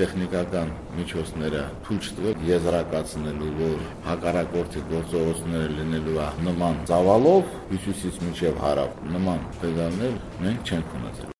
տեխնիկական միջոցները ցույց տվել եզրակացնելու, որ հակառակորդի գործողությունները լինելու նման ծավալով հյուսիսից մինչև հարավ նման պետալներ մենք չենք ունեցել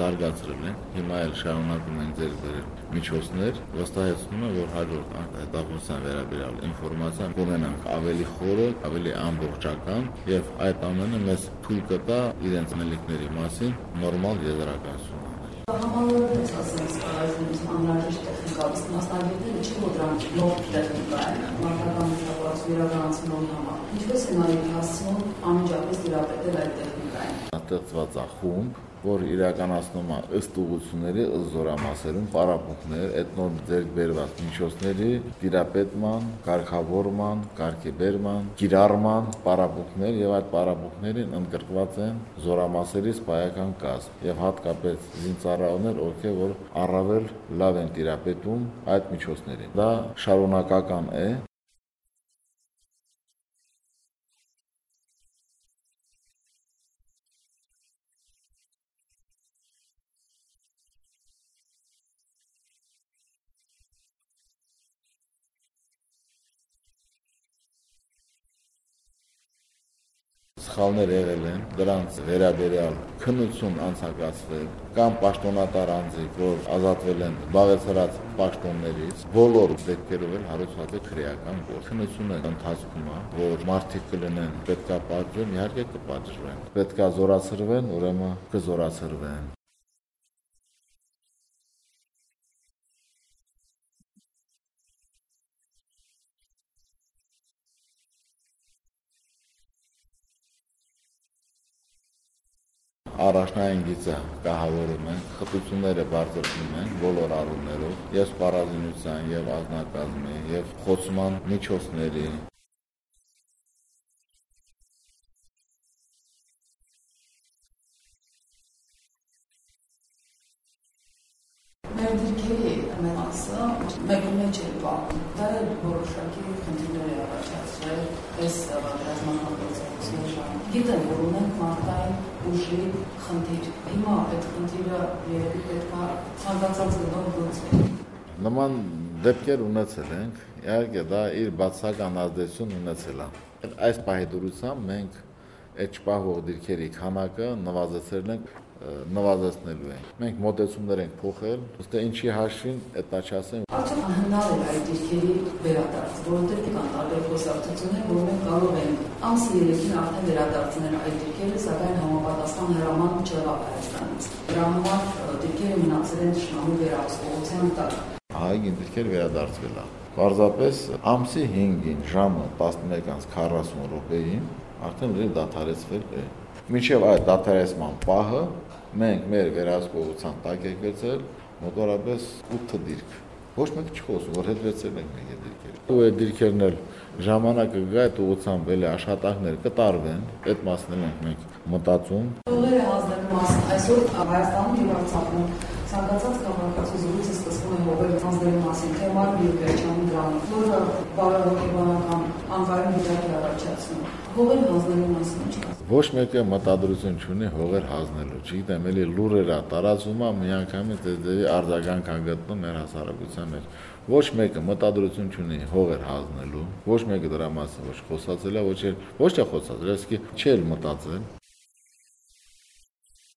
զարգացրել են։ Հիմա էլ շարունակում են ձեր բերել միջոցներ, վստահեցնում եմ, որ հաջորդ հետախուզության վերաբերյալ ինֆորմացիան կունենանք ավելի խորը, ավելի ամբողջական եւ այդ ամենը մեզ թույլ կտա իրենց մելիքների մասին նորմալ եզրակացություն Համալրվեց ասենց այս անհրաժեշտ տեխնիկա, մասնագետները չի որ դրանք նոր տեխնիկա են, մարդկական մշակույթի իրականացնելու համար։ Ինչպես են այդ հասցնում անմիջապես դիապետել այդ տեխնիկային։ Ստեղծված է խումբ, որ իրականացնում է ըստ ուղությունների ըստ զորամասերում պարապմունքներ, այդ նոր ձեռք բերված միջոցների դիրապետման, կարգավորման, կարգեբերման, կիրառման պարապմունքներ եւ այդ պարապմունքներին ընդգրկված են զորամասերի սպայական կազմ եւ հատկապես զինծառայողներ, ովքեր որ առավել լավ են դիրապետում այդ միջոցներին։ Դա շարունակական է սխալներ եղել են, դրանց վերաբերյալ քննություն անցկացվել կամ պաշտոնատար անձիկ, որ ազատվել են զբաղեցրած պաշտոններից, բոլոր դեպքերով էլ հարուցված է քրեական գործ։ Քննությունը ընթացքում է, որ մարդիկ կլինեն պետքա պատժեն, իհարկե կպատժվեն։ Պետքա զորացրվեն, ուրեմն կզորացրվեն։ առաջնային գիծը կահավորում են, խտությունները բարձրացնում են բոլոր առումներով, եւ սպառազինության, եւ ազնագազմի, եւ խոցման միջոցների, Մեր դիրքերի մասը մեկը մեջ է պահում։ Դա էլ որոշակի խնդիրներ է առաջացրել այս ռազմական գործողությունների Գիտեմ, որ ունենք մարդկային ուժի խնդիր։ Հիմա այդ խնդիրը երևի պետք է ցանկացած գնով լուծվի։ Նման դեպքեր ունեցել ենք, իհարկե դա իր բացական ազդեցություն ունեցել է։ Այս պահի դուրսամ մենք այդ չպահող դիրքերի քանակը նվազեցրել ենք նվազեցնելու ենք։ Մենք մոտեցումներ ենք փոխել, ըստ ինչի հաշվին դա չասեմ։ Արդյոք հնար է այդ դիրքերի վերադարձ, որովհետև կան տարբեր խոսակցություններ, որ մենք կարող ենք ամսի 3-ին արդեն վերադարձնել այդ դիրքերը, սակայն համապատասխան հրաման չեղավ Հայաստանից։ Դրա համար դիրքերը մնացել են շնամու վերահսկողության տակ։ Հայգին դիրքեր վերադարձվել է։ Պարզապես ամսի 5-ին ժամը 11:40 րոպեին արդեն լրիվ դադարեցվել է։ Մինչև այդ դադարեցման պահը մենք մեր վերահսկողության տակ եք գցել մոտորապես 8 դիրք։ Ոչ մեկ չխոսում, որ հետվեցել ենք մենք այդ դիրքերը։ Ու այդ դիրքերն էլ ժամանակը գա այդ ուղղությամբ էլի աշխատանքներ կտարվեն, այդ մասն էլ ենք մտածում։ Ուղերը հանձնելու մասին այսօր Հայաստանում եւ Արցախում ցանկացած կամակացու զրույցը սկսվում է հողեր հանձնելու մասին, թե մարդ եւ վերջանում դրանով, որը բարոյական անկայուն վիճակի առաջացնում։ Հողեր հանձնելու մասին ինչ ոչ մեկը մտադրություն չունի հողեր հանձնելու։ Չգիտեմ, էլի լուրերա տարածում է միանգամից դες դեպի արձագանք անգտնում մեր հասարակության մեջ։ Ոչ մեկը մտադրություն չունի հողեր հանձնելու, ոչ մեկը դրա մասին ոչ խոսացել է, ոչ էլ ոչ թե խոսացել, այսինքն չէ մտածել։